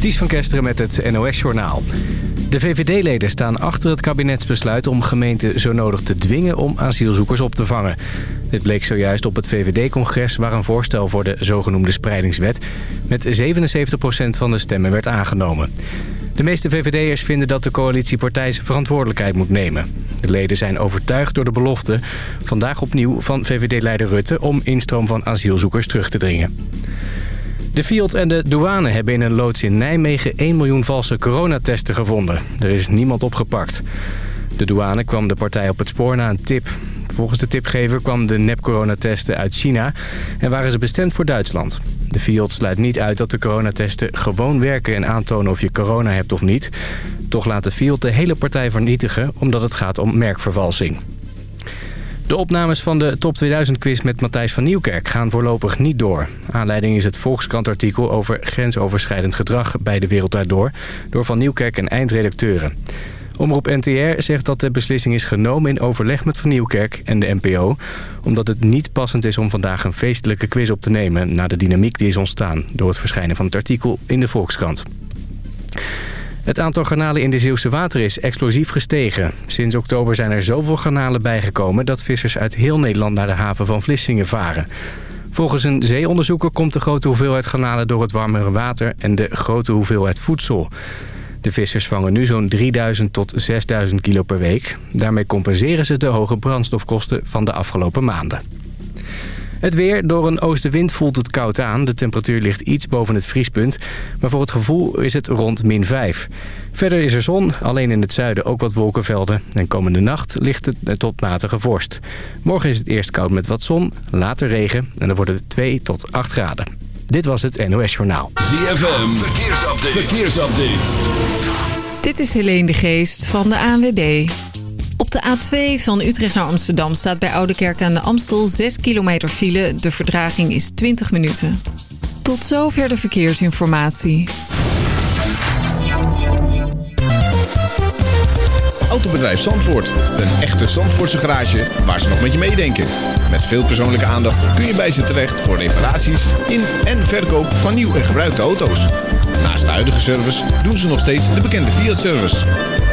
Ties van Kesteren met het NOS-journaal. De VVD-leden staan achter het kabinetsbesluit om gemeenten zo nodig te dwingen om asielzoekers op te vangen. Dit bleek zojuist op het VVD-congres waar een voorstel voor de zogenoemde spreidingswet met 77% van de stemmen werd aangenomen. De meeste VVD'ers vinden dat de coalitiepartij verantwoordelijkheid moet nemen. De leden zijn overtuigd door de belofte, vandaag opnieuw van VVD-leider Rutte... om instroom van asielzoekers terug te dringen. De Fiat en de douane hebben in een loods in Nijmegen 1 miljoen valse coronatesten gevonden. Er is niemand opgepakt. De douane kwam de partij op het spoor na een tip. Volgens de tipgever kwam de nep-coronatesten uit China en waren ze bestemd voor Duitsland. De Fiat sluit niet uit dat de coronatesten gewoon werken en aantonen of je corona hebt of niet. Toch laat de Fiat de hele partij vernietigen omdat het gaat om merkvervalsing. De opnames van de Top 2000-quiz met Matthijs van Nieuwkerk gaan voorlopig niet door. Aanleiding is het Volkskrant-artikel over grensoverschrijdend gedrag bij de Wereld Door... door Van Nieuwkerk en eindredacteuren. Omroep NTR zegt dat de beslissing is genomen in overleg met Van Nieuwkerk en de NPO... omdat het niet passend is om vandaag een feestelijke quiz op te nemen... na de dynamiek die is ontstaan door het verschijnen van het artikel in de Volkskrant. Het aantal garnalen in de Zeeuwse water is explosief gestegen. Sinds oktober zijn er zoveel garnalen bijgekomen... dat vissers uit heel Nederland naar de haven van Vlissingen varen. Volgens een zeeonderzoeker komt de grote hoeveelheid garnalen door het warmere water... en de grote hoeveelheid voedsel. De vissers vangen nu zo'n 3000 tot 6000 kilo per week. Daarmee compenseren ze de hoge brandstofkosten van de afgelopen maanden. Het weer. Door een oostenwind voelt het koud aan. De temperatuur ligt iets boven het vriespunt. Maar voor het gevoel is het rond min 5. Verder is er zon, alleen in het zuiden ook wat wolkenvelden. En komende nacht ligt het tot matige vorst. Morgen is het eerst koud met wat zon, later regen. En dan wordt het 2 tot 8 graden. Dit was het NOS Journaal. ZFM. Verkeersupdate. Verkeersupdate. Dit is Helene de Geest van de ANWB. De A2 van Utrecht naar Amsterdam staat bij Oudekerk aan de Amstel 6 kilometer file. De verdraging is 20 minuten. Tot zover de verkeersinformatie. Autobedrijf Zandvoort. Een echte Zandvoortse garage waar ze nog met je meedenken. Met veel persoonlijke aandacht kun je bij ze terecht voor reparaties in en verkoop van nieuw en gebruikte auto's. Naast de huidige service doen ze nog steeds de bekende Fiat-service.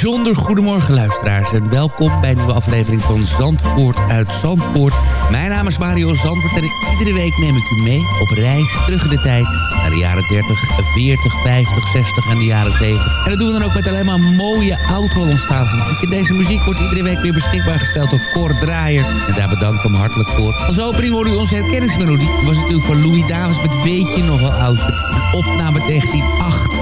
bijzonder goedemorgen luisteraars en welkom bij een nieuwe aflevering van Zandvoort uit Zandvoort. Mijn naam is Mario Zandvoort en iedere week neem ik u mee op reis terug in de tijd naar de jaren 30, 40, 50, 60 en de jaren 70. En dat doen we dan ook met alleen maar mooie oud-Hollandstalige muziek. Deze muziek wordt iedere week weer beschikbaar gesteld door Cor Draaier. En daar bedank ik hem hartelijk voor. Als opening hoorde u onze herkenningsmelodie. was was natuurlijk van Louis Davis met Weet nogal oud. opname 1980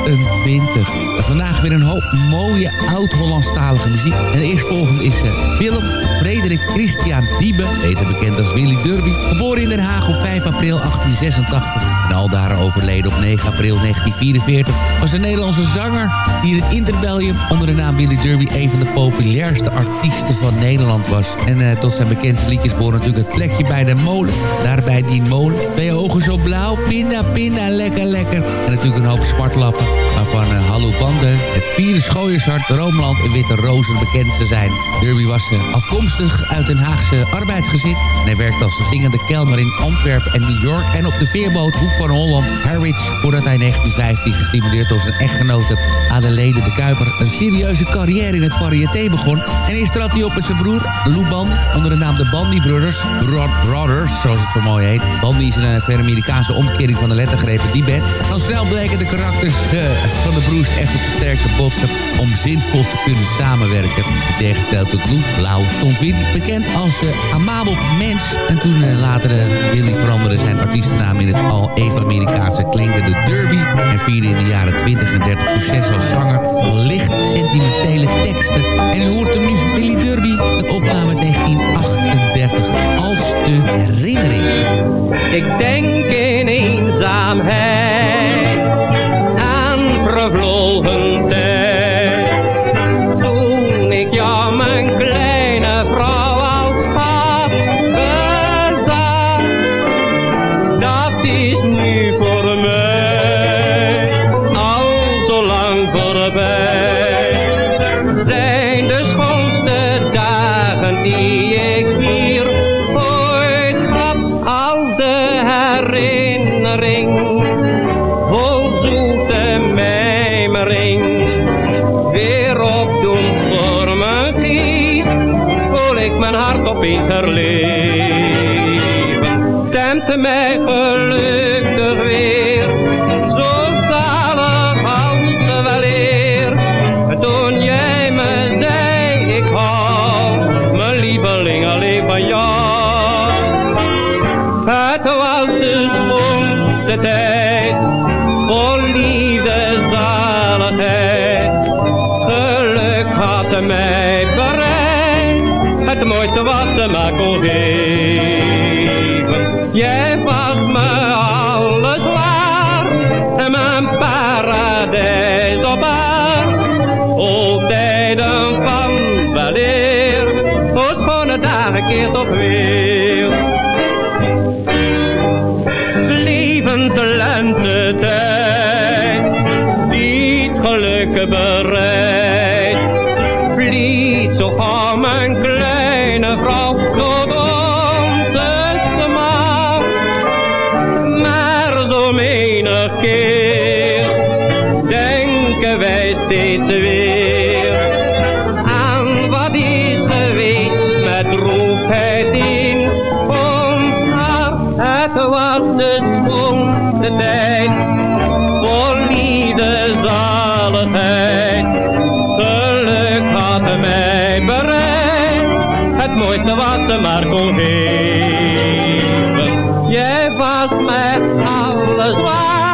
Vandaag weer een hoop mooie oud-Hollandstalige muziek. En eerstvolgende is uh, Willem Frederik Christian Diebe, beter bekend als Willy Derby. Geboren in Den Haag op 5 april 1886 en aldaar overleden op 9 april 1944... was een Nederlandse zanger die in het interbellium onder de naam Willy Derby... een van de populairste artiesten van Nederland was. En eh, tot zijn bekendste liedjes behoort natuurlijk het plekje bij de molen. Daarbij die molen, twee ogen zo blauw, pinda, pinda, lekker, lekker. En natuurlijk een hoop smartlappen. Waarvan uh, Hallo Banden, het vierde schooiershart, Roomland en Witte Rozen bekend te zijn. Derby was uh, afkomstig uit een Haagse arbeidsgezin. Hij werkte als zingende kelner in Antwerpen en New York. En op de veerboot Hoek van Holland, Harwich. Voordat hij in 1915 gestimuleerd door zijn echtgenote Adelaide de Kuiper... een serieuze carrière in het variété begon. En eerst trad hij op met zijn broer Lou. Onder de naam de Bandy Brothers. Bro Brothers, zoals het zo mooi heet. Bandy is een verre Amerikaanse omkering van de lettergrepen die band. Al snel bleken de karakters van de broers echt op de sterkte botsen... om zinvol te kunnen samenwerken. Tegenstelling tot Lou, Blauw, stond Willy bekend als uh, amabel mens. En toen uh, later Willy veranderde zijn artiestennaam in het al even Amerikaanse klinkende de Derby. En vierde in de jaren 20 en 30 succes als zanger. Licht sentimentele teksten. En u hoort hem nu, Willy Derby, een opname 1938. Als de herinnering. Ik denk in eenzaamheid opeens herleven. Stemt mij wat ze maar kon geven. Jij was me alles waard, en mijn paradijs op aard. O tijden van weleer, o schone dagen keert op weer. Levend lentetijd, die het geluk bereidt. Steeds weer aan wat is geweest met droefheid in ons hart. Het was de schoonste tijd, vol liefde zaligheid. Geluk had mij bereid, het mooiste wat ze maar kon geven. Jij was mij alles waard,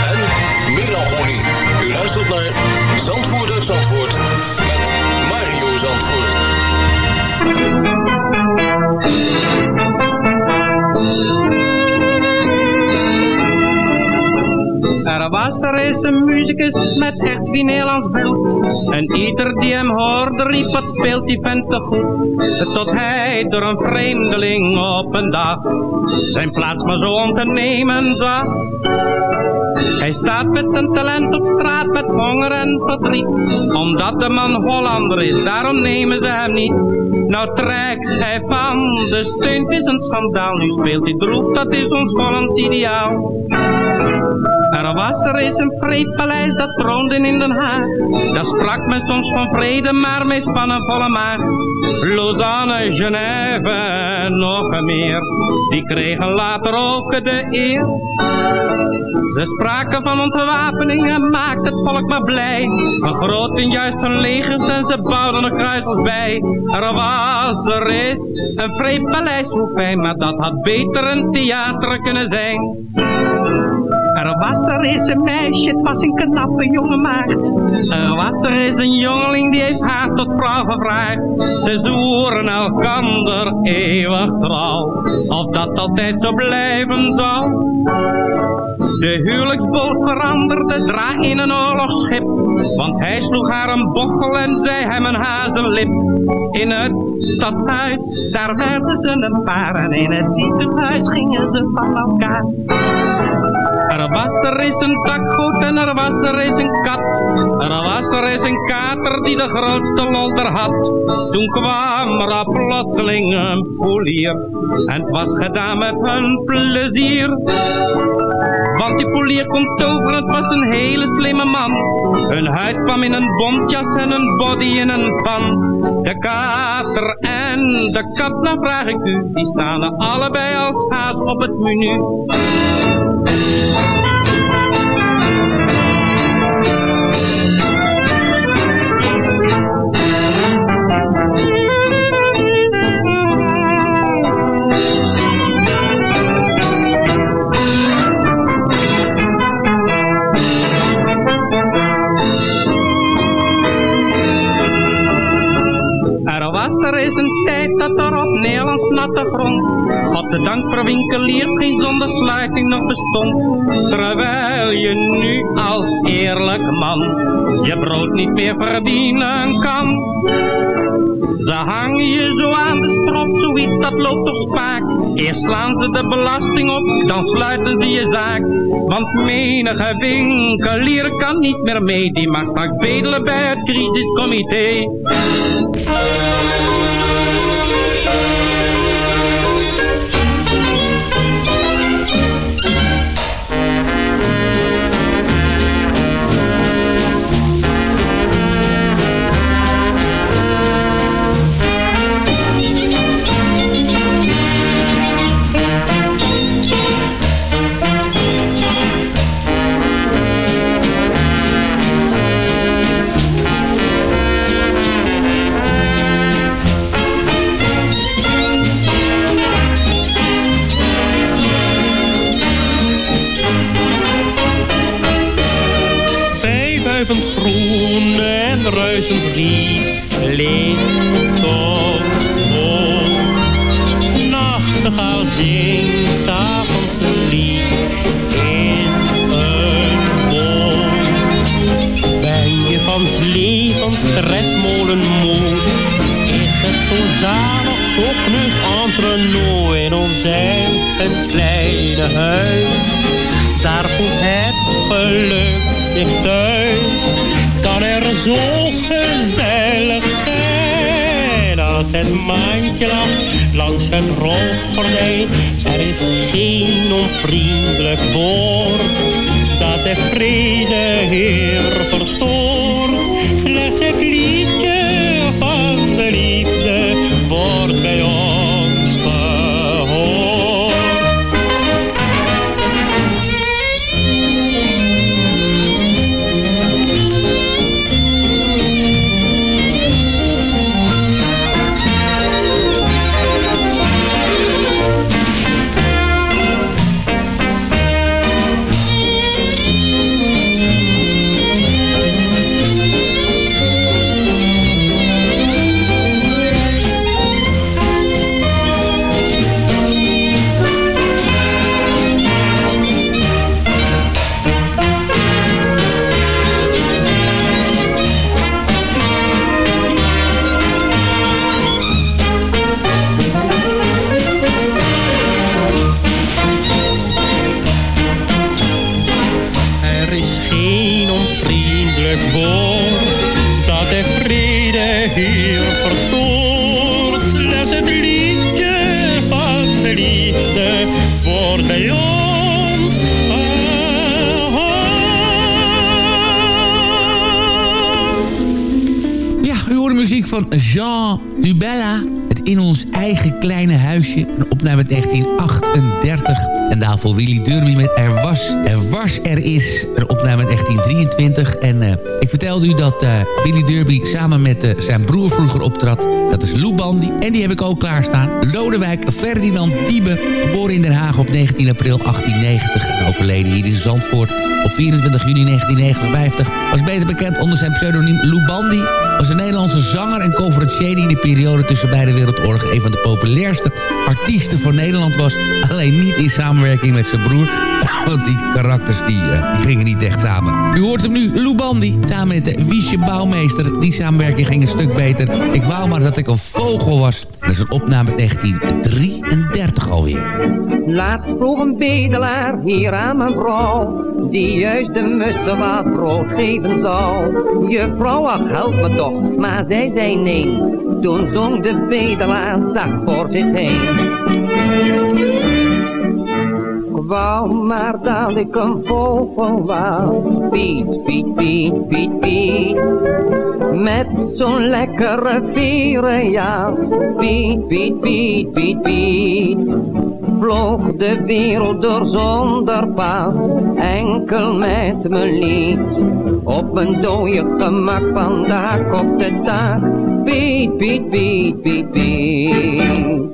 naar Zandvoort met Mario Zandvoort. Er was er eens een muzikus met echt Nederlands bloed. En ieder die hem hoorde riep, wat speelt die vent te goed. Tot hij door een vreemdeling op een dag zijn plaats maar zo om te nemen zag. Hij staat met zijn talent op straat met honger en verdriet. Omdat de man Hollander is, daarom nemen ze hem niet. Nou trekt hij van de steunt is een schandaal. Nu speelt hij droef, dat is ons Hollands ideaal. Er was er eens een vreedpaleis dat troonde in Den Haag. Daar sprak men soms van vrede, maar meest van een volle maag. Lausanne, Genève en nog meer, die kregen later ook de eer. Ze spraken van ontwapening en maakt het volk maar blij. Een groot en juist hun legers en ze bouwden er kruisels bij. Er was er is een vreedpaleis, hoe fijn, maar dat had beter een theater kunnen zijn. Er was er eens een meisje, het was een knappe jonge maagd. Er was er eens een jongeling, die heeft haar tot vrouw gevraagd. Ze zwoeren elkander eeuwig trouw, of dat altijd zo blijven zal. De huwelijksboot veranderde draag in een oorlogsschip. Want hij sloeg haar een bochel en zij hem een hazenlip. In het stadhuis, daar werden ze een paar. En in het ziekenhuis gingen ze van elkaar. Er was er eens een dakgoed en er was er eens een kat. Er was er eens een kater die de grootste lol er had. Toen kwam er plotseling een polier. En het was gedaan met hun plezier. Want die polier komt over, het was een hele slimme man. Hun huid kwam in een bontjas en een body in een pan. De kater en de kat, nou vraag ik u, die staan allebei als haas op het menu. Dat op Nederlands natte grond op de dank voor winkeliers geen zondersluiting nog bestond. Terwijl je nu als eerlijk man je brood niet meer verdienen kan. Ze hangen je zo aan de strop, zoiets dat loopt toch spaak. Eerst slaan ze de belasting op, dan sluiten ze je zaak. Want menige winkelier kan niet meer mee, die mag straks bedelen bij het crisiscomité. Duizend lief leeft ons voor. Nachtegaal zingt s'avonds een lied in een boom. Ben je van levens tredmolen moe, is het zo zalig, zo knus entre in ons eigen kleine huis. Daar voelt het geluk zich thuis, kan er zo het mandje lacht langs het rolgordijn. Er is geen onvriendelijk woord dat de vrede hier verstoort. Jean Dubella. Het in ons eigen kleine huisje. Een opname 1938. En daarvoor Willy Derby met Er was, Er was, Er is. Een opname 1923. En uh, ik vertelde u dat uh, Willy Derby samen met uh, zijn broer vroeger optrad. Dat is Lou Bandy. En die heb ik ook klaarstaan. Lodewijk Ferdinand Diebe. Geboren in Den Haag op 19 april 1890. En overleden hier in Zandvoort op 24 juni 1959. Was beter bekend onder zijn pseudoniem Lou Bandy was een Nederlandse zanger en conferencier... die in de periode tussen beide wereldoorlogen... een van de populairste artiesten van Nederland was. Alleen niet in samenwerking met zijn broer. Want die karakters die, uh, die gingen niet echt samen. U hoort hem nu, Lou Bandy, samen met de Wiesje Bouwmeester. Die samenwerking ging een stuk beter. Ik wou maar dat ik een vogel was. Dat is een opname 1933 alweer. Laat voor een bedelaar hier aan mijn vrouw die juist de mussen wat brood geven zou. Je vrouw, ach help me toch, maar zij zei nee. Toen zong de bedelaar zacht voor zich heen wou maar dat ik een vogel was. Piet, Piet, Piet, Piet, Piet. Met zo'n lekkere vierenjas. Piet, Piet, Piet, Piet, Piet. Vloog de wereld door zonder pas, enkel met mijn lied. Op een dode gemak van de hak op de tak. Piet, Piet, Piet, Piet, Piet.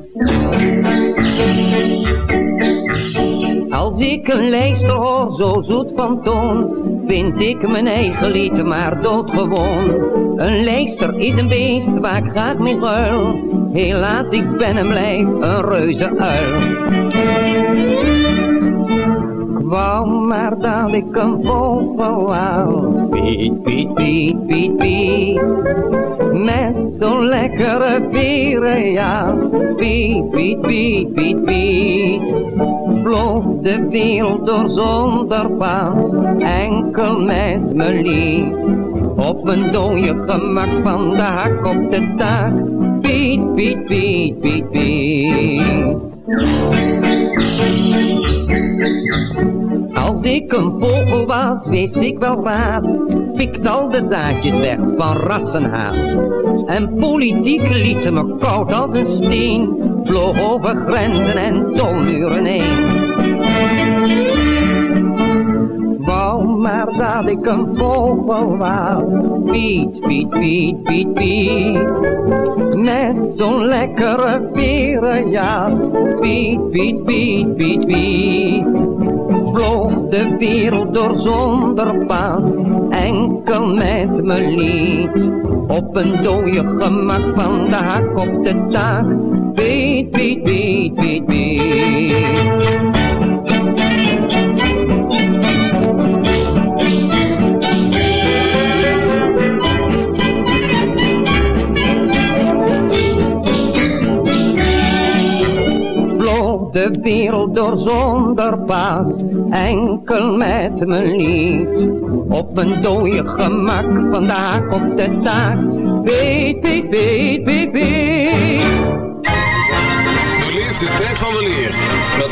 Als ik een lijster hoor, zo zoet van toon, vind ik mijn eigen lied maar doodgewoon. Een lijster is een beest waar ik graag mee ruil, helaas ik ben en blijf een reuze uil. Wou maar dat ik een vogel was, piet, piet, piet, piet, piet. Met zo'n lekkere veren, ja, piet, piet, piet, piet, piet vloog de wereld door zonder pas, enkel met mijn lief. Op een dode gemak van de hak op de tak, piet, piet, piet, piet, piet. Als ik een vogel was, wist ik wel vaat, pikt al de zaadjes weg van rassenhaat. En politiek liet me koud als een steen, vloog over grenzen en tolmuren heen. Wou maar dat ik een vogel was, Piet, Piet, Piet, Piet, Piet. Met zo'n lekkere verenjas, Piet, Piet, Piet, Piet, Piet. Vloog de wereld door zonder pas, enkel met mijn lied. Op een dode gemak van de hak op de tak, Piet, Piet, Piet, Piet, Piet. De wereld door zonder pas, enkel met mijn lied. Op een dode gemak, vandaag op de taak, weet, weet, weet, weet, weet.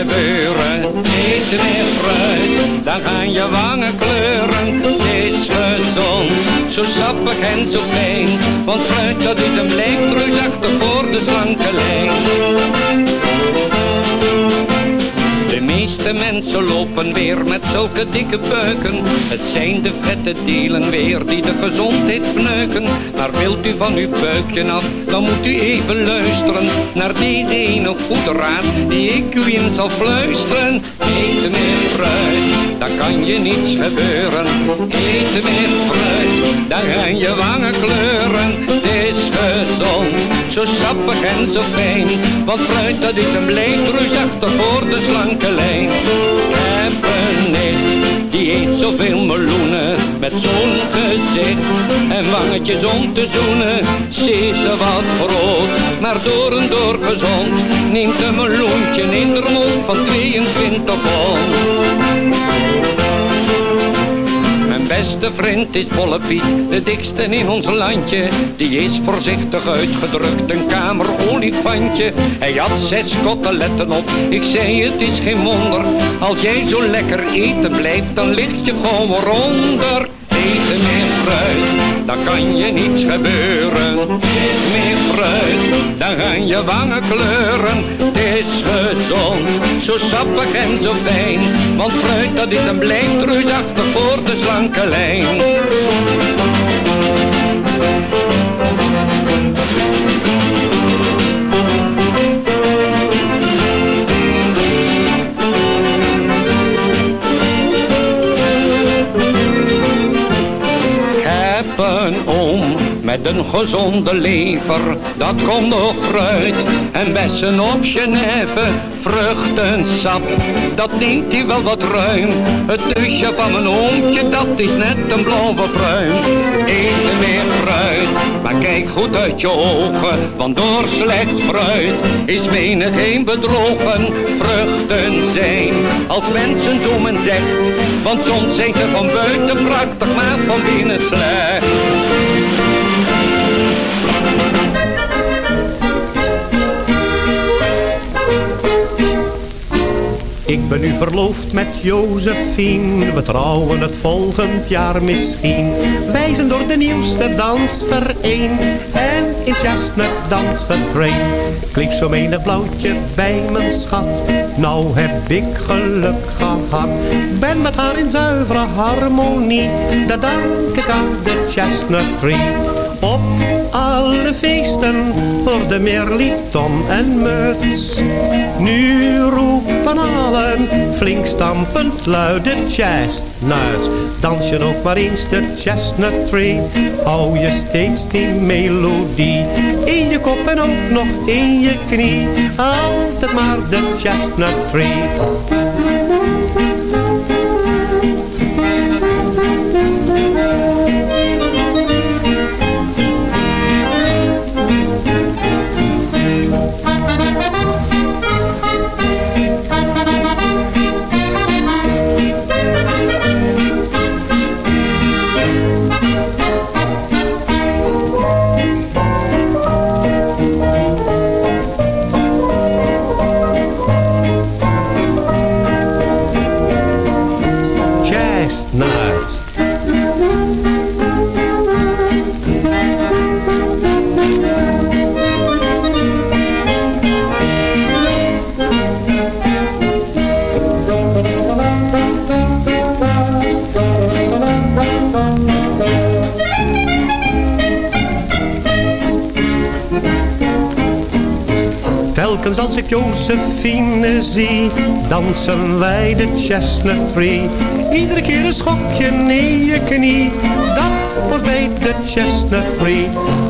gebeuren. Eet meer fruit, dan gaan je wangen kleuren. Gezond, zo sappig en zo fijn. Want fruit dat is een blijft reusachtig voor de slanke lijn. De meeste mensen lopen weer met zulke dikke buiken. Het zijn de vette delen weer die de gezondheid verneuken. Maar wilt u van uw buikje af, dan moet u even luisteren naar deze ene goede raad die ik u in zal fluisteren. Je niets gebeuren. Eet meer fruit, dan gaan je wangen kleuren. Het is gezond, zo sappig en zo fijn. Want fruit dat is een blijft reusachtig voor de slanke lijn. Happiness, die eet zoveel meloenen met zo'n gezicht en wangetjes om te zoenen. Ze ze wat groot, maar door en door gezond. Neemt een meloentje in de mond van 22 pond. En beste vriend is Bolle Piet, de dikste in ons landje. Die is voorzichtig uitgedrukt, een kamerolifantje. Hij had zes koteletten op, ik zei het is geen wonder. Als jij zo lekker eten blijft, dan lig je gewoon onder. Eten meer fruit, dan kan je niets gebeuren. Eet meer fruit, dan gaan je wangen kleuren. Het is gezond, zo sappig en zo fijn. Want fruit dat is een reusachtig voor de slanke lijn. Met een gezonde lever, dat komt nog fruit. En bessen op Genève, vruchtensap, dat neemt hij wel wat ruim. Het tusje van mijn oontje, dat is net een blauwe pruim. Eet meer fruit, maar kijk goed uit je ogen, want door slecht fruit is menig een bedrogen. Vruchten zijn, als mensen zo men zegt, want soms zijn ze van buiten prachtig, maar van binnen slecht. Ben nu verloofd met Josephine, we trouwen het volgend jaar misschien. Wij zijn door de nieuwste dansvereen en in chestnut dans getraind. Ik liep zo menig blauwtje bij mijn schat, nou heb ik geluk gehad. Ben met haar in zuivere harmonie, dat dank ik aan de chestnut tree. Op alle feesten voor de merliton en muts. Nu roepen allen, flink stampend luide chestnuts. Dans je nog maar eens de chestnut tree, hou je steeds die melodie. In je kop en ook nog in je knie, altijd maar de chestnut tree. Telkens als ik Josephine zie, dansen wij de chestnut tree. Iedere keer een schokje in je knie, dat wordt bij de chestnut tree.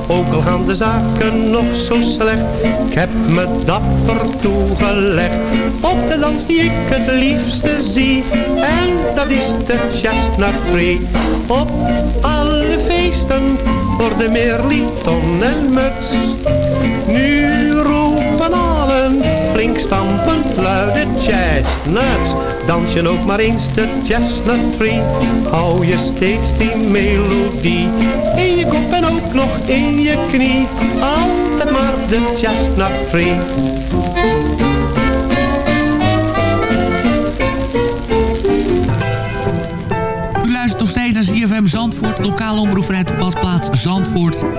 Ook al gaan de zaken nog zo slecht, ik heb me dapper toegelegd. Op de dans die ik het liefste zie, en dat is de chestnut tree. Op alle feesten worden meer liton en muts. Nu allen, flink stampend luide chestnuts. Dans je ook maar eens de chestnut tree, hou je steeds die melodie. In je kop en ook nog in je knie, altijd maar de chestnut tree.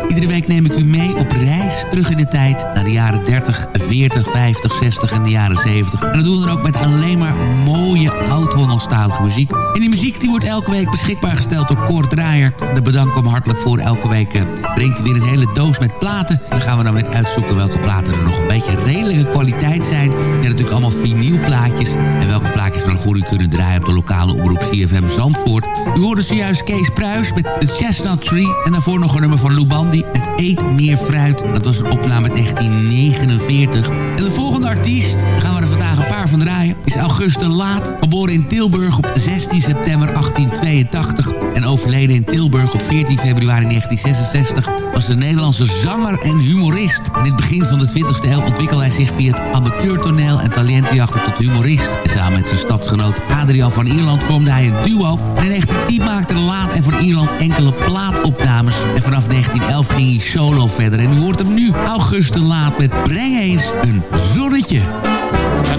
Iedere week neem ik u mee op reis terug in de tijd naar de jaren 30, 40, 50, 60 en de jaren 70. En dat doen we dan ook met alleen maar mooie oud-Hollandstalige muziek. En die muziek die wordt elke week beschikbaar gesteld door Kort Draaier. Daar bedank ik hem hartelijk voor. Elke week eh, brengt hij weer een hele doos met platen. En dan gaan we dan weer uitzoeken welke platen er nog beetje redelijke kwaliteit zijn. En natuurlijk allemaal vinylplaatjes. En welke plaatjes we dan voor u kunnen draaien op de lokale omroep CFM Zandvoort. U hoorde zojuist Kees Pruis met The Chestnut Tree. En daarvoor nog een nummer van Lou Bandy met Eet Meer Fruit. Dat was een opname uit 1949. En de volgende artiest, gaan we er vandaag een paar van draaien, is Augustus August de Laat, geboren in Tilburg op 16 september 1882 en overleden in Tilburg op 14 februari 1966, was een Nederlandse zanger en humorist. In het begin van de 20e eeuw ontwikkelde hij zich via het amateurtoneel en talentenjachten tot humorist. En samen met zijn stadsgenoot Adrian van Ierland vormde hij een duo. En in 1910 maakte Laat en van Ierland enkele plaatopnames. En vanaf 1911 ging hij solo verder. En u hoort hem nu, August de Laat met Breng eens een zonnetje.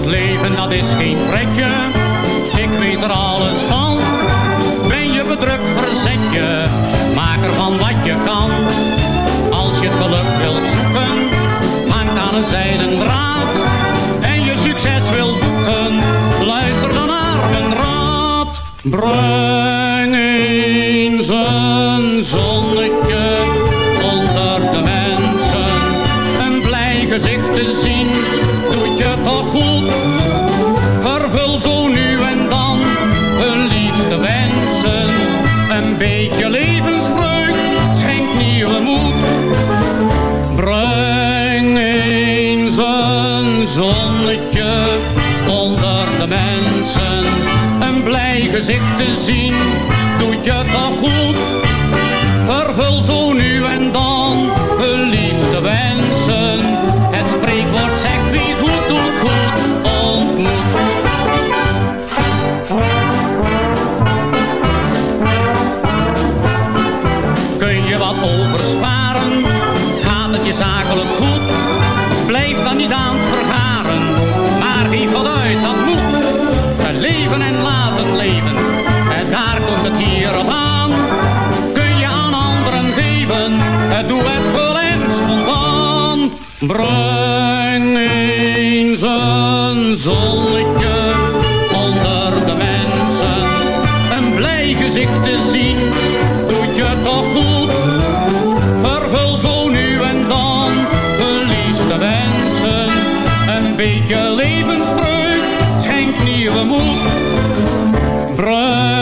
Het leven dat is geen pretje, ik weet er alles van. Ben je bedrukt, verzet je, maak ervan wat je kan. Als je geluk wilt zoeken, hangt aan een zijden draad. En je succes wilt boeken, luister dan naar mijn raad. Breng eens een zonnetje onder de mensen, een blij gezicht te zien, gezicht te zien, doet je toch goed. Leven en laten leven, en daar komt het hier op aan. Kun je aan anderen geven, het doe het vol en spontaan. Breng eens een zonnetje onder de mensen, een blij gezicht te zien, doet je toch goed. Schenkt nieuwe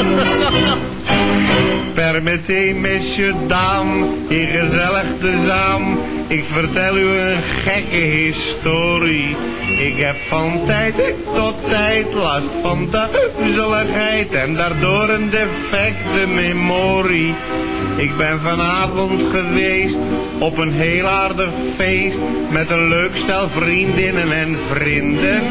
Permettez, messieurs, dames, hier gezellig tezaam. Ik vertel u een gekke historie. Ik heb van tijd tot tijd last van duizeligheid en daardoor een defecte memorie. Ik ben vanavond geweest op een heel aardig feest met een leuk stel vriendinnen en vrienden.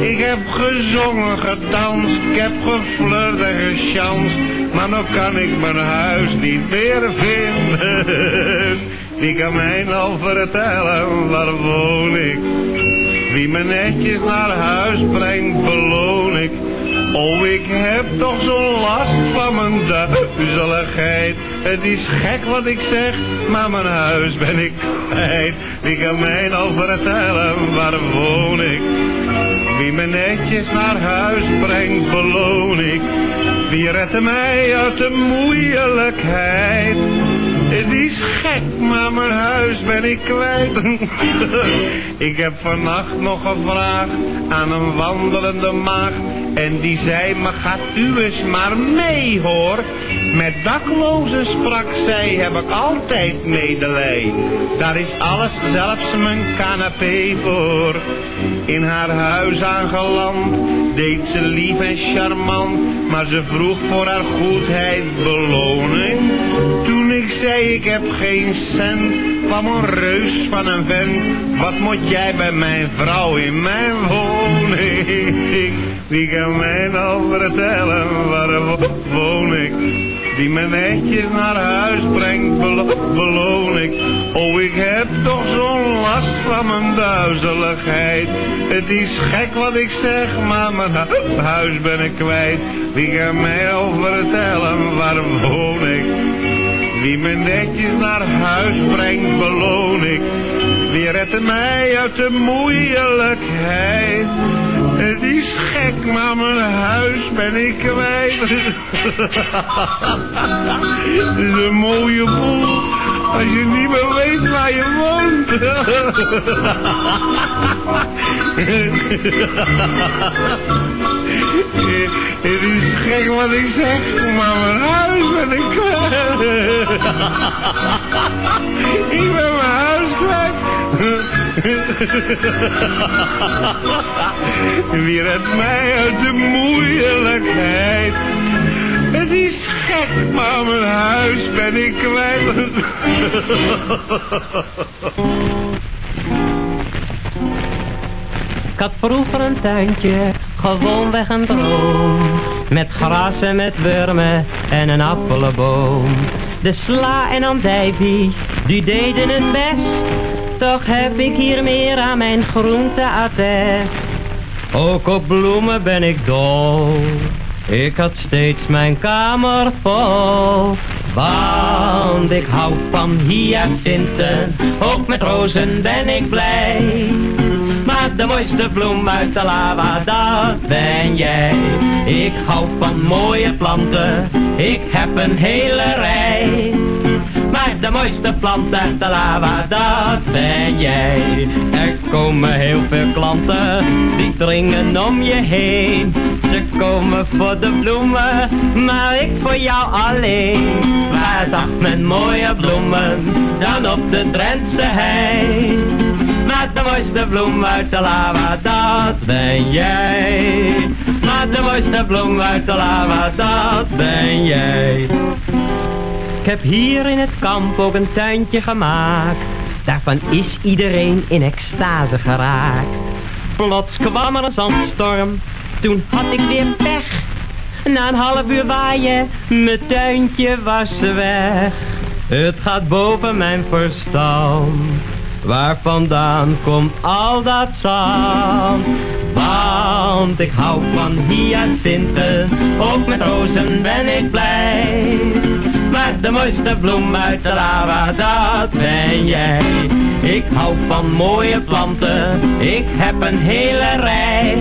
Ik heb gezongen, gedanst, ik heb geflirt en gechanst, maar nu kan ik mijn huis niet meer vinden. Wie kan mij nou vertellen, waar woon ik? Wie me netjes naar huis brengt, beloon ik. Oh, ik heb toch zo'n last van mijn duizeligheid. Het is gek wat ik zeg, maar mijn huis ben ik kwijt. Wie kan mij nou vertellen, waar woon ik? Wie me netjes naar huis brengt, beloon ik. Wie redt mij uit de moeilijkheid? Het is gek, maar mijn huis ben ik kwijt. ik heb vannacht nog gevraagd aan een wandelende maagd. En die zei me, gaat u eens maar mee hoor. Met daklozen sprak zij, heb ik altijd medelij. Daar is alles, zelfs mijn canapé voor. In haar huis aangeland, deed ze lief en charmant. Maar ze vroeg voor haar goedheid beloning. Toen ik zei, ik heb geen cent, kwam een reus van een vent. Wat moet jij bij mijn vrouw in mijn woning? Wie kan mij nou vertellen, waar woon ik? Die me netjes naar huis brengt, belo beloon ik. Oh, ik heb toch zo'n last van mijn duizeligheid. Het is gek wat ik zeg, maar mijn hu huis ben ik kwijt. Wie kan mij nou vertellen, waar woon ik? Wie me netjes naar huis brengt, beloon ik. Wie redt mij uit de moeilijkheid? Het is gek, maar mijn huis ben ik kwijt. Het is een mooie boel. Als je niet meer weet waar je woont. Het is gek wat ik zeg, maar mijn huis ben ik kwijt. Ik ben mijn huis kwijt. Wie redt mij uit de moeilijkheid? Het is gek, maar mijn huis ben ik kwijt. Ik had vroeger een tuintje, gewoon weg een droom. Met gras en met wormen en een appelenboom. De sla en andijvie, die deden het best. Toch heb ik hier meer aan mijn groenteattest. Ook op bloemen ben ik dol. Ik had steeds mijn kamer vol. Want ik hou van hyacinten, ook met rozen ben ik blij. Maar de mooiste bloem uit de lava, dat ben jij. Ik hou van mooie planten, ik heb een hele rij. De mooiste plant uit de lava, dat ben jij. Er komen heel veel klanten, die dringen om je heen. Ze komen voor de bloemen, maar ik voor jou alleen. Waar zag men mooie bloemen, dan op de Drentse hei. Maar de mooiste bloem uit de lava, dat ben jij. Maar de mooiste bloem uit de lava, dat ben jij. Ik heb hier in het kamp ook een tuintje gemaakt. Daarvan is iedereen in extase geraakt. Plots kwam er een zandstorm, toen had ik weer pech. Na een half uur waaien, mijn tuintje was weg. Het gaat boven mijn verstand. Waar vandaan komt al dat zand? Want ik hou van hyacinten, ook met rozen ben ik blij. De mooiste bloem uit de lava, dat ben jij. Ik hou van mooie planten, ik heb een hele rij.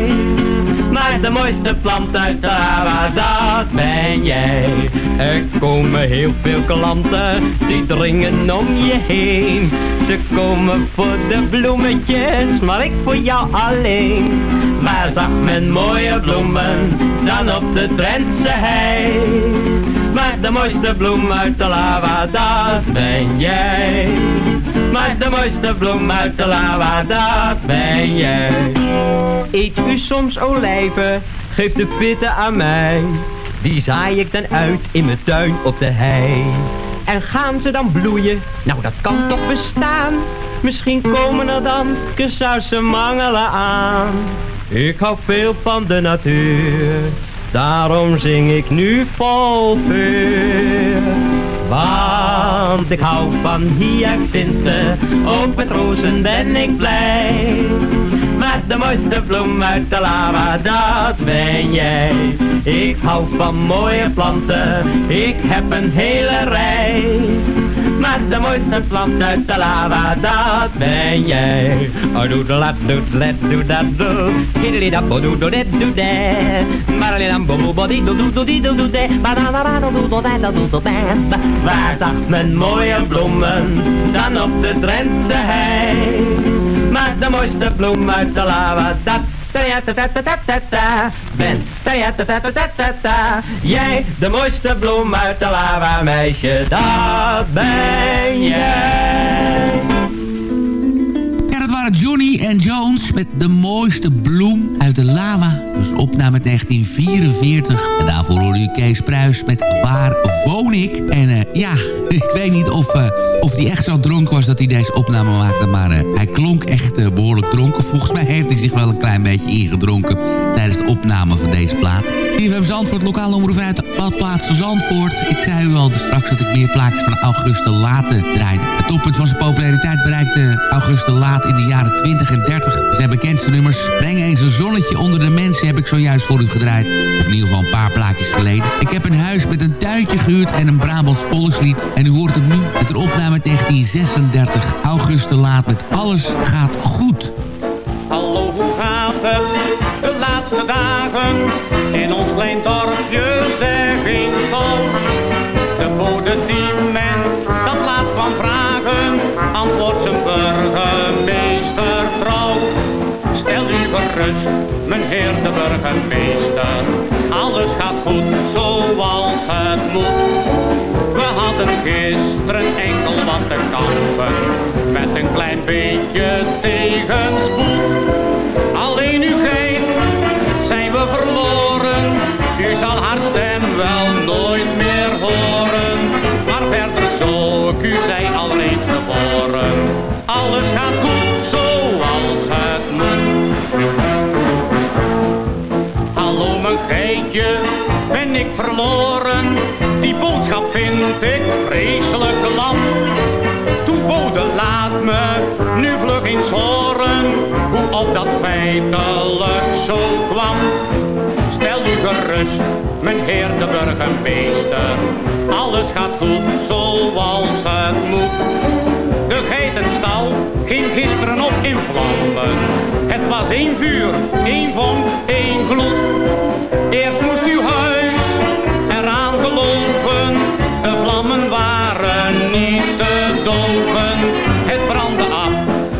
Maar de mooiste plant uit de lava, dat ben jij. Er komen heel veel klanten, die dringen om je heen. Ze komen voor de bloemetjes, maar ik voor jou alleen. Waar zag men mooie bloemen, dan op de Drentse hei. Maar de mooiste bloem uit de lava, dat ben jij. Maar de mooiste bloem uit de lava, dat ben jij. Eet u soms olijven, geef de pitten aan mij. Die zaai ik dan uit in mijn tuin op de hei. En gaan ze dan bloeien? Nou, dat kan toch bestaan? Misschien komen er dan kersausen mangelen aan. Ik hou veel van de natuur, daarom zing ik nu vol vuur. Want ik hou van hyacinten, ook met rozen ben ik blij. De mooiste bloem uit de lava, dat ben jij. Ik hou van mooie planten, ik heb een hele rij. Maar de mooiste plant uit de lava, dat ben jij. Oh, doedelat, doedelet, doedat, doe. Kiddelidapo, doedelet, doedet. Maralidambo, boebodi, doedoedi, doedoede. Badadadado, doedelet, doedelet. Waar zag men mooie bloemen, dan op de Drentse hei. Maar de mooiste bloem uit de lava, dat ben Jij, de mooiste bloem uit de lava, meisje, dat ben jij. Ja, dat waren Johnny en Jones met de mooiste bloem uit de lava. Dus opname 1944. En daarvoor hoorde u Kees Pruis met Waar woon ik? En uh, ja, ik weet niet of... Uh, of hij echt zo dronken was dat hij deze opname maakte. Maar uh, hij klonk echt uh, behoorlijk dronken. Volgens mij heeft hij zich wel een klein beetje ingedronken... tijdens de opname van deze plaat. IFM Zandvoort, lokaal omroep uit de Zandvoort. Ik zei u al dus straks dat ik meer plaatjes van Auguste Late draaide. Het toppunt van zijn populariteit bereikte Auguste Laat in de jaren 20 en 30. Zijn bekendste nummers Breng eens een zonnetje onder de mensen... heb ik zojuist voor u gedraaid. Of in ieder geval een paar plaatjes geleden. Ik heb een huis met een tuintje gehuurd en een Brabants volkslied. En u hoort het nu met een opname 1936. Auguste Laat met Alles gaat goed. Hallo, hoe gaat het dagen? In ons klein dorpje zeg eens school. De bode die men dat laat van vragen, antwoordt zijn burgemeester trouw. Stel u gerust, mijn heer de burgemeester, alles gaat goed zoals het moet. We hadden gisteren enkel wat te kampen, met een klein beetje tegenspoed. Alleen u we verloren, u zal haar stem wel nooit meer horen. Maar verder zo, u zij al reeds geboren, alles gaat goed zoals het moet. Hallo mijn geitje, ben ik verloren, die boodschap vind ik vreselijk lam. Toen bode laat me nu vlug eens horen, hoe of dat feitelijk zo kwam. Stel u gerust, mijn heer de burgemeester, alles gaat goed zoals het moet. De geitenstal ging gisteren op in vlammen. Het was één vuur, één vonk, één gloed. Eerst moest uw huis eraan geloven. De vlammen waren niet te doven. Het brandde af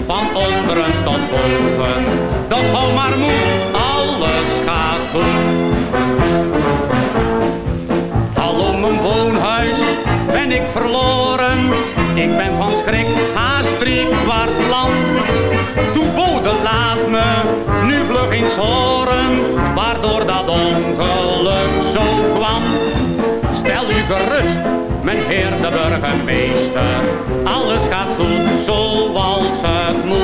van onderen tot boven. Doch hou maar moed, alles gaat goed. Hallo mijn woonhuis, ben ik verloren. Ik ben van schrik haast drie kwart land. Toen bode laat me nu vlug eens horen, waardoor dat ongeluk zo kwam. U gerust, mijn heer de burgemeester, alles gaat goed zoals het moet.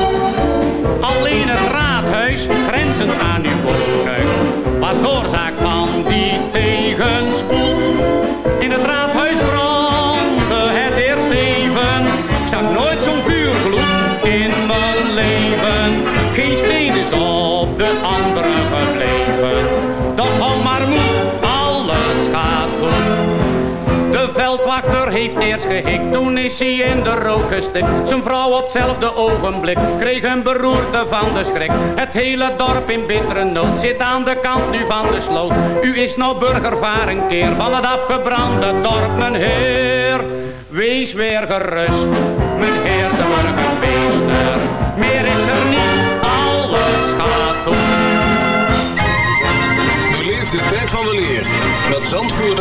De veldwachter heeft eerst gehikt, toen is hij in de rook gestikt. Zijn vrouw op hetzelfde ogenblik kreeg een beroerte van de schrik. Het hele dorp in bittere nood zit aan de kant nu van de sloot. U is nou burgervaar een keer van het afgebrande dorp, mijn heer. Wees weer gerust, mijn heer de burgemeester. Meer is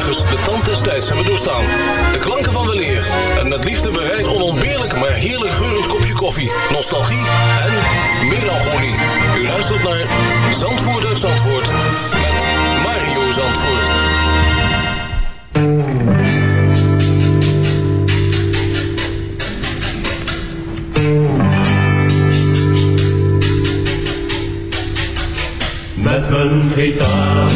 de tand des tijds hebben doorstaan. De klanken van weleer. En met liefde bereid onontbeerlijk, maar heerlijk geurend kopje koffie. Nostalgie en melancholie. U luistert naar Zandvoort Zandvoort. Met Mario Zandvoort. Met mijn gitaar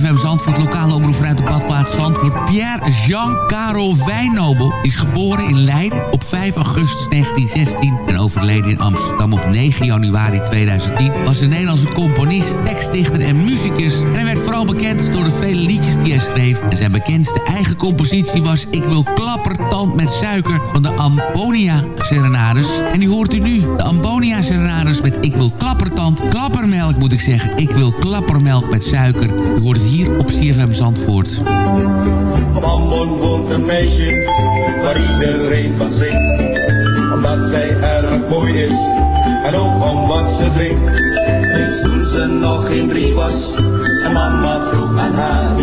1955. TFM Zandvoort, lokale omroep de badplaats Zandvoort. Pierre Jean Caro Wijnobel is geboren in Leiden op 5 augustus 1916 en overleden in Amsterdam op 9 januari 2010. Was een Nederlandse componist, tekstdichter en muzikus. En hij werd vooral bekend door de vele liedjes die hij schreef. En zijn bekendste eigen compositie was Ik wil klappertand met suiker van de Ambonia Serenades. En die hoort u nu, de Ambonia Serenades met Ik wil klappertand, klappermelk moet ik zeggen. Ik wil klappermelk met suiker. U hoort het hier op CFM Zandvoort. Op Ambon woont een meisje waar iedereen van zingt. Omdat zij erg mooi is en ook om wat ze drinkt. Dus toen ze nog geen drie was en mama vroeg aan haar.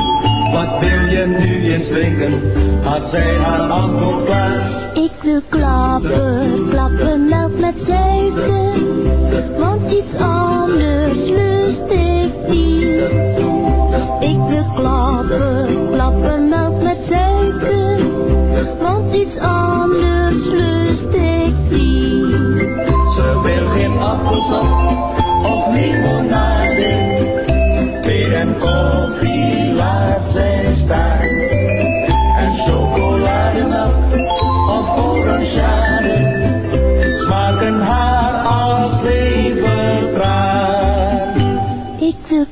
Wat wil je nu eens drinken? Had zij haar antwoord klaar. Ik wil klappen, klappen met suiker. Want iets anders lust ik niet. Ik wil klappen, klappen melk met suiker. Want iets anders lust ik niet. Ze wil geen appelsap of limonade. Thee en koffie laat zij staan. En chocolademelk of orangeade.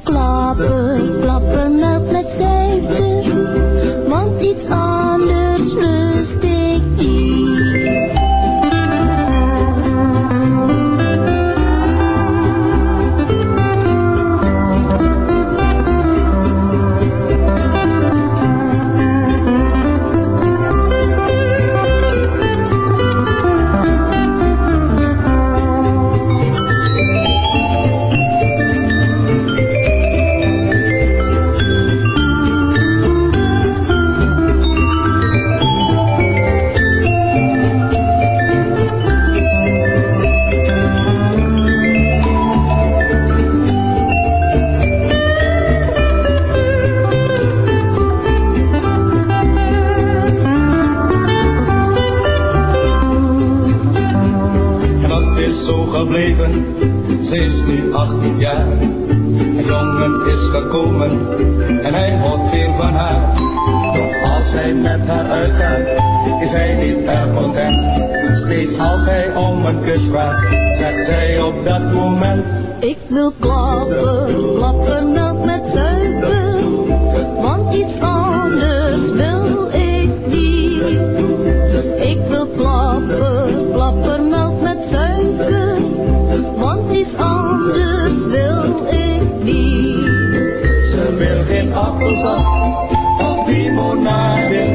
Klappen, klappen melk met suiker. Want iets anders 18 jaar. Een jongen is gekomen en hij houdt veel van haar. Doch als hij met haar uitgaat, is hij niet erg content. Steeds als hij om een kus vraagt, zegt zij op dat moment. Ik wil klappen, klappen geen appelsap of limonade.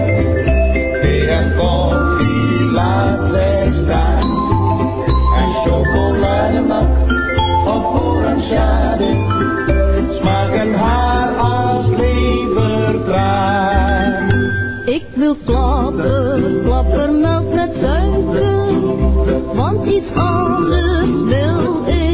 Thee en koffie laat zij staan. En chocolademelk of orangeade. Smaken haar als levertraan. Ik wil klappen, klappen melk met suiker. Want iets anders wil ik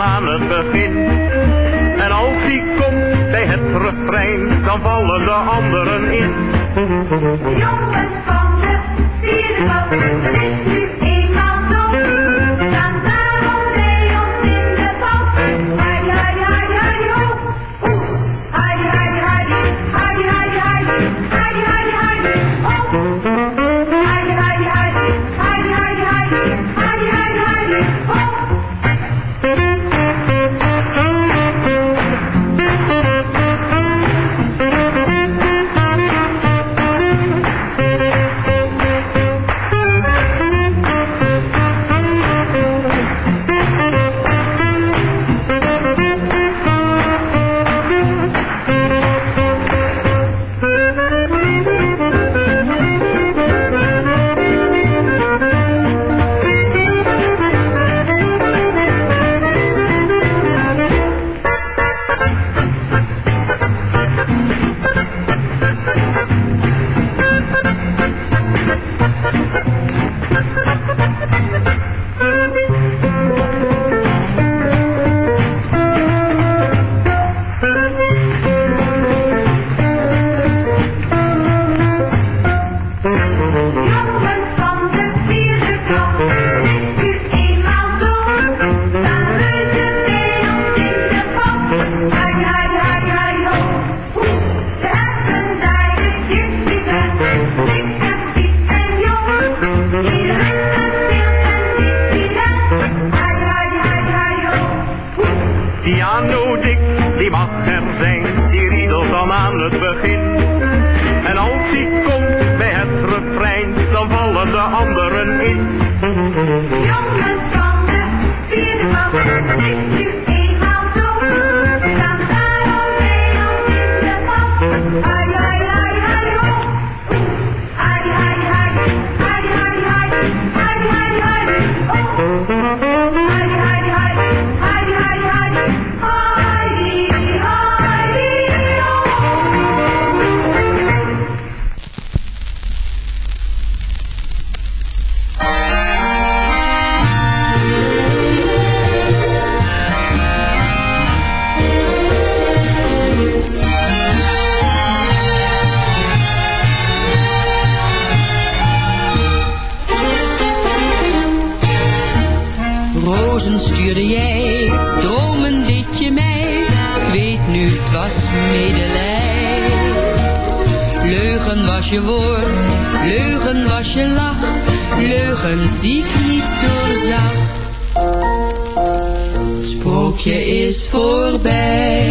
aan het begin. En als die komt bij het refrein, dan vallen de anderen in. Jongens van de is voorbij.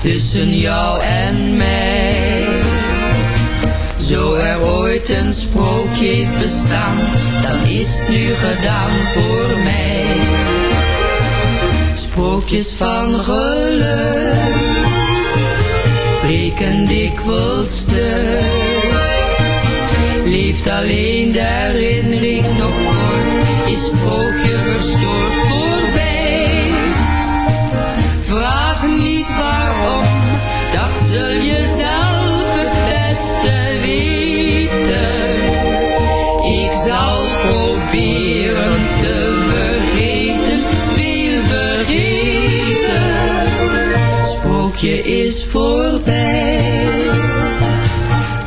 Tussen jou en mij. Zo er ooit een sprookje bestaan, dan is het nu gedaan voor mij. Sprookjes van geluk, breken dikwijls stuk. Leeft alleen de herinnering nog voort, is het sprookje verstoord Zul jezelf het beste weten? Ik zal proberen te vergeten, veel vergeten. Het sprookje is voorbij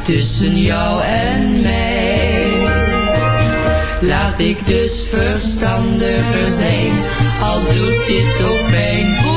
tussen jou en mij. Laat ik dus verstandiger zijn, al doet dit ook mijn.